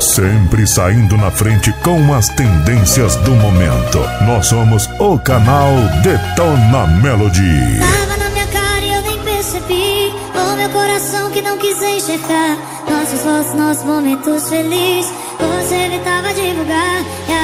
Sempre saindo na frente com as tendências do momento. Nós somos o canal Detona Melody. Tava na minha cara e eu nem percebi. O meu coração que não quis enxergar. Nossos rostos, nossos momentos felizes. Você evitava divulgar. E a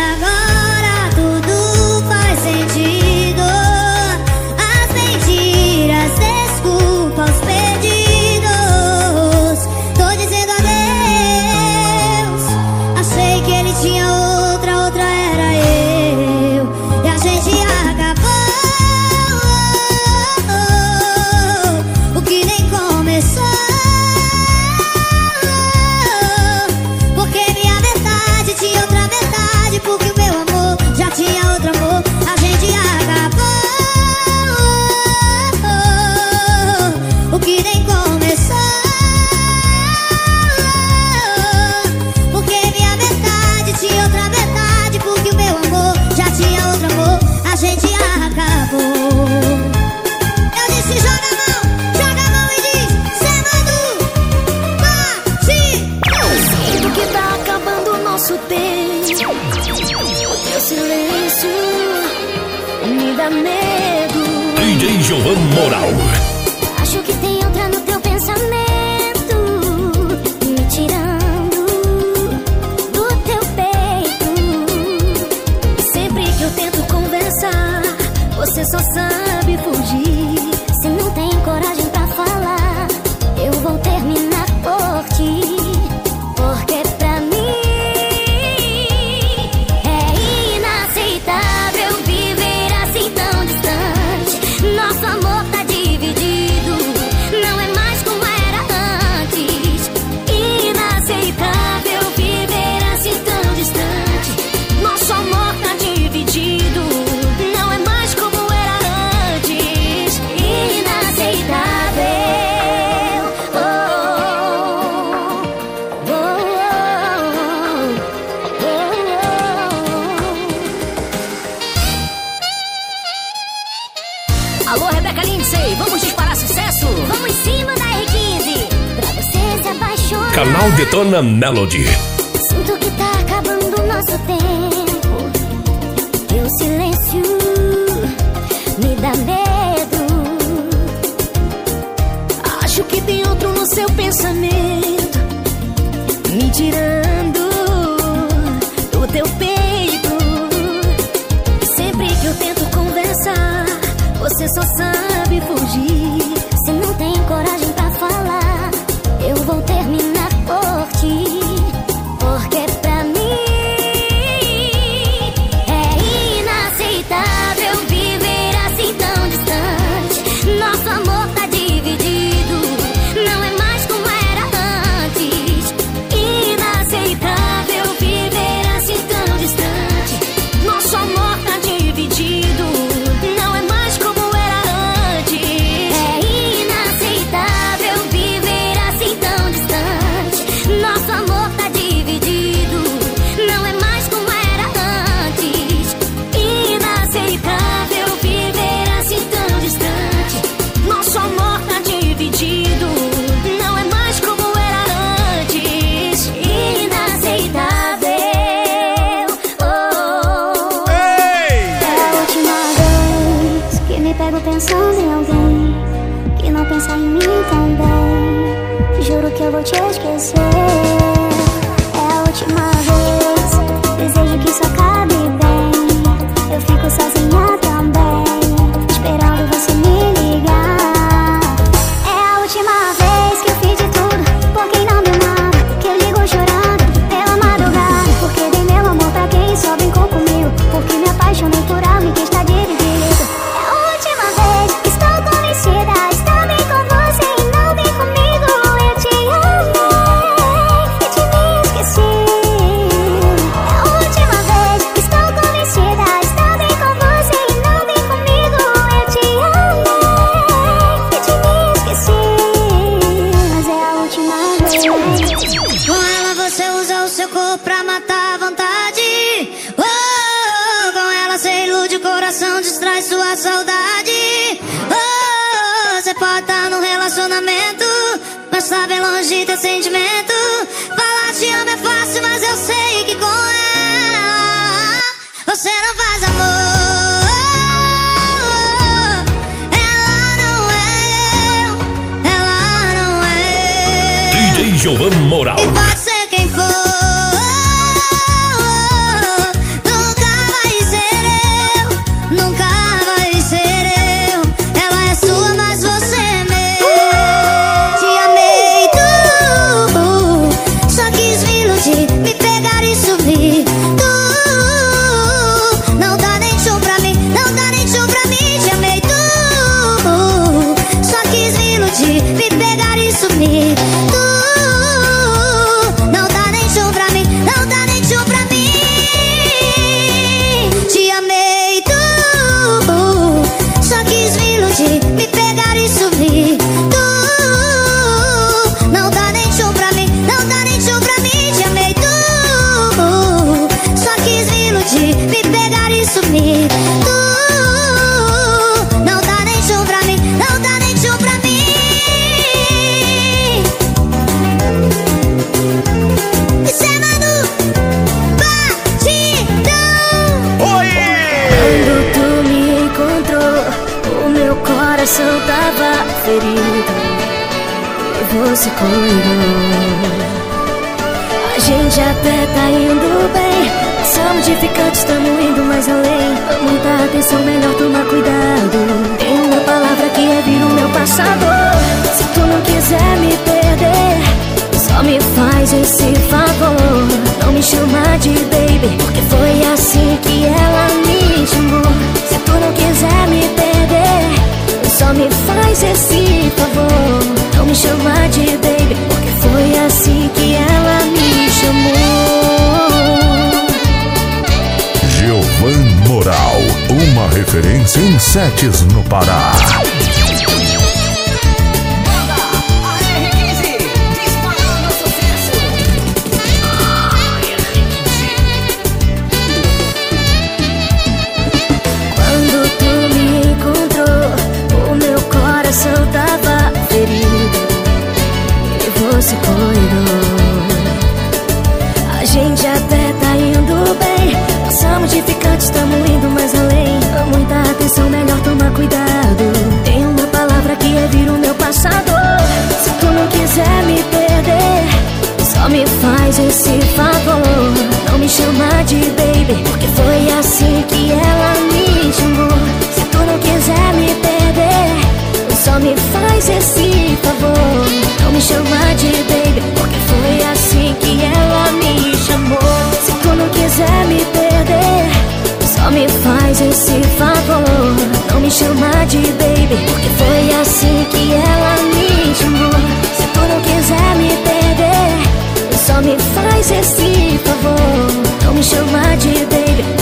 Melody. Sinto que tá acabando o nosso tempo. Teu silêncio me dá medo. Acho que tem outro no seu pensamento. Me tirando do teu peito. Sempre que eu tento conversar, você só sabe fugir. what can say Referência em Setes no Pará. Só me faz esse favor. Não me chama de baby Porque foi assim que ela me chamou. Se tu não quiser me perder Só me faz esse favor. Não me chama de baby.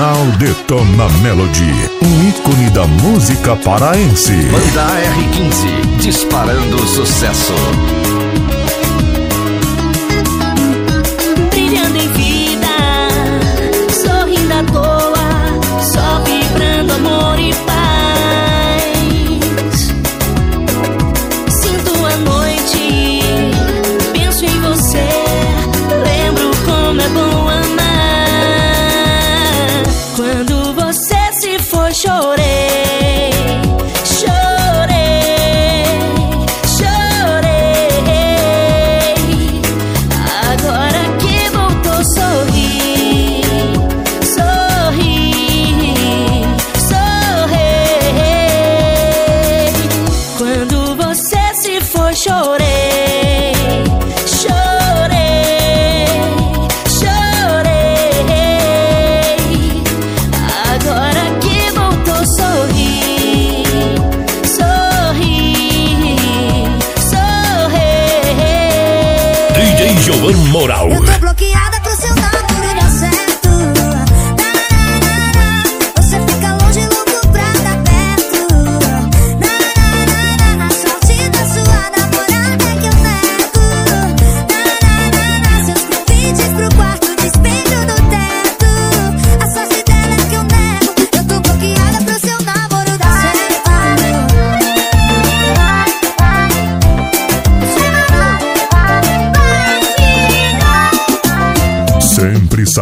Jornal Detona Melody, um ícone da música paraense. Banda R15, disparando sucesso. Brilhando em vida. Emisora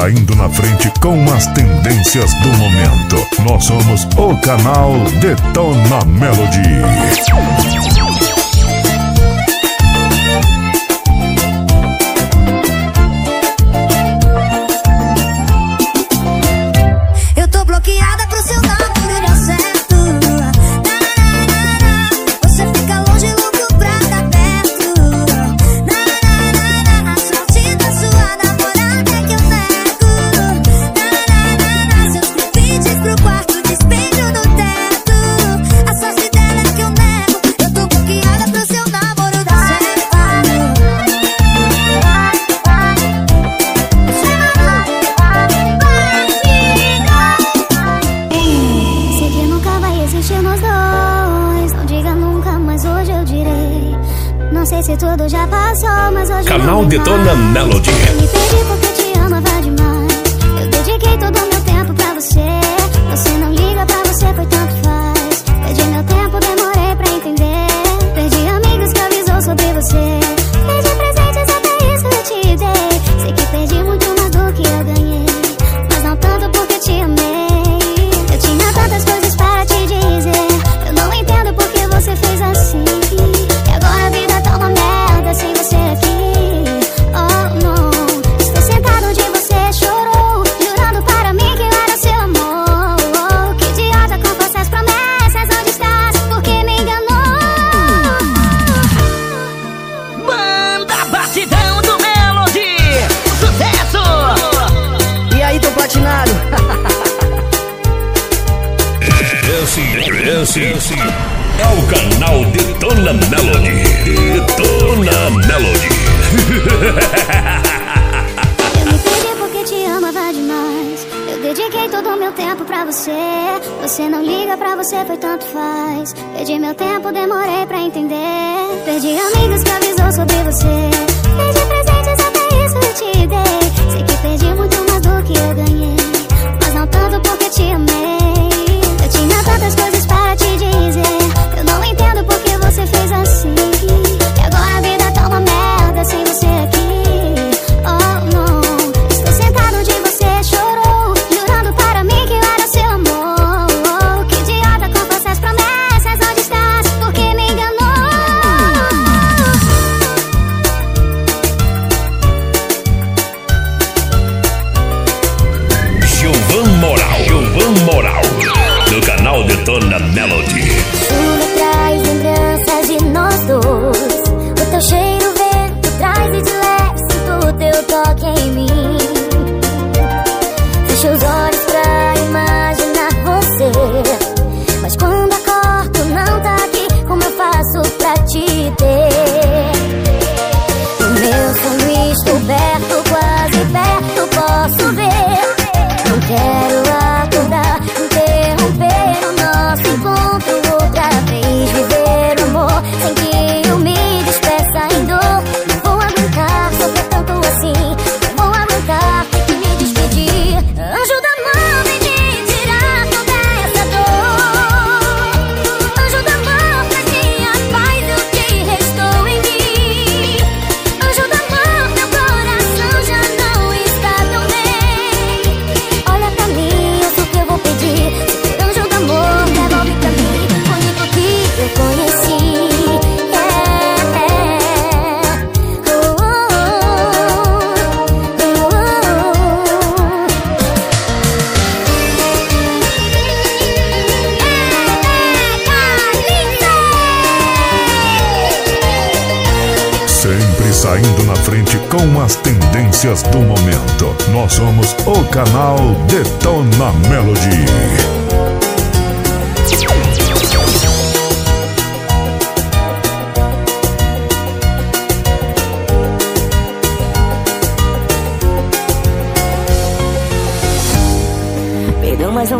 saindo na frente com as tendências do momento. Nós somos o canal Detona Melody. Canal Detona Melody. Esse é o canal de Dona Melody. Dona Melody. Eu me perdi porque te amava demais. Eu dediquei todo o meu tempo pra você. Você não liga pra você, foi tanto faz. Perdi meu tempo, demorei pra entender. Perdi amigos que avisou sobre você. Perdi presentes, até isso eu te dei. Sei que perdi muito mais do que eu ganhei. Mas não tanto porque te amei tantas coisas para te dizer. Eu não entendo porque você fez assim.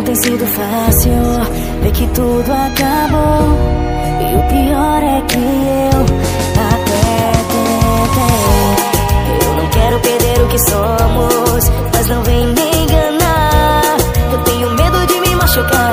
tem sido fácil ver que tudo acabou. E o pior é que eu até tentei. Eu não quero perder o que somos, mas não vem me enganar. Eu tenho medo de me machucar.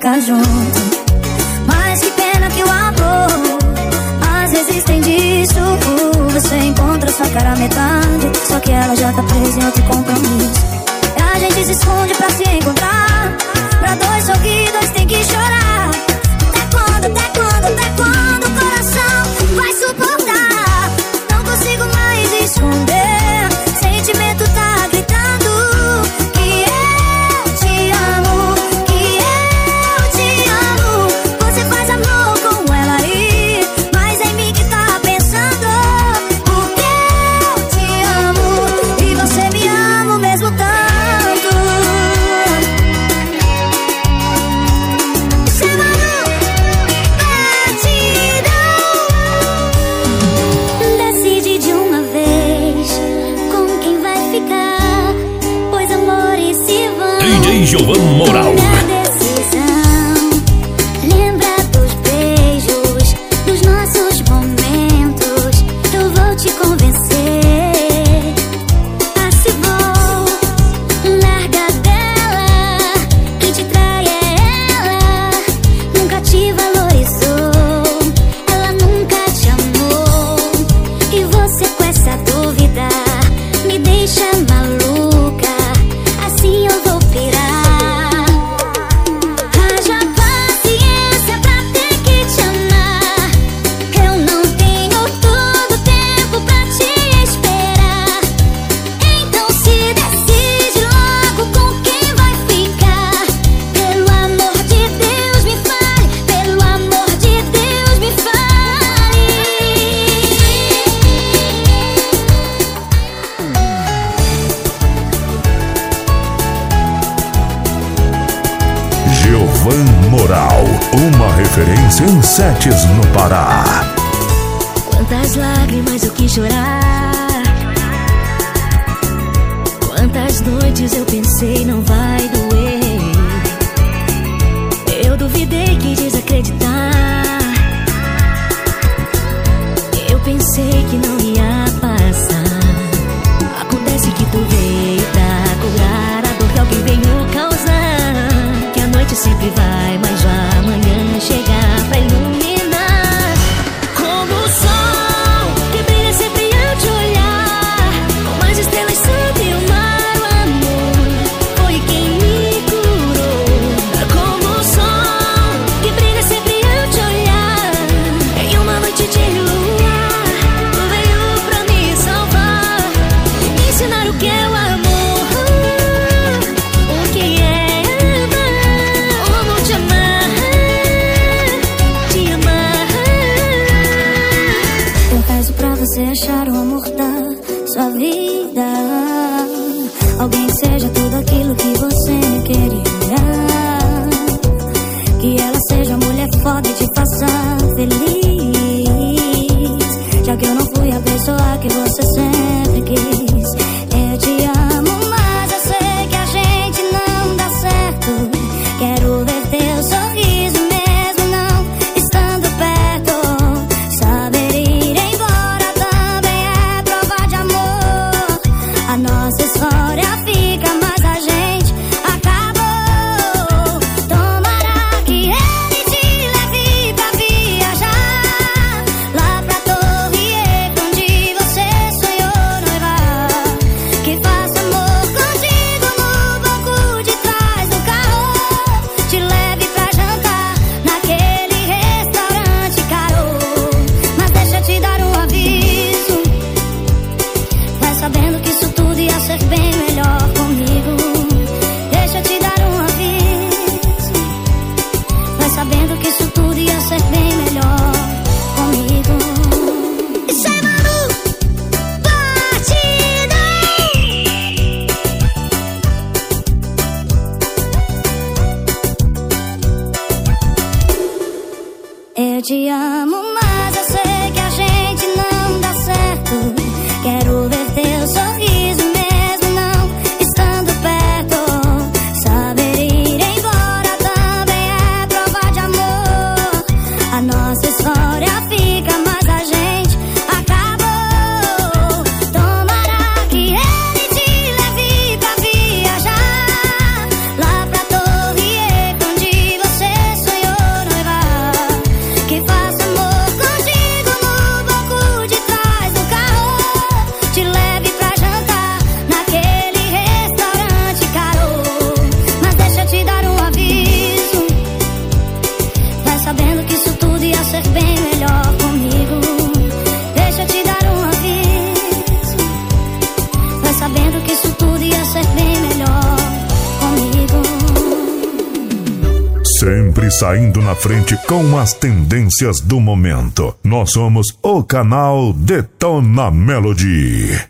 ficar junto. no Pará. Quantas lágrimas eu quis chorar. Quantas noites eu pensei não vai doer. Eu duvidei que desacreditar. Eu pensei que não ia passar. Acontece que tu veio pra curar a dor que alguém veio causar. Que a noite sempre vai mais vai. Com as tendências do momento. Nós somos o canal Detona Melody.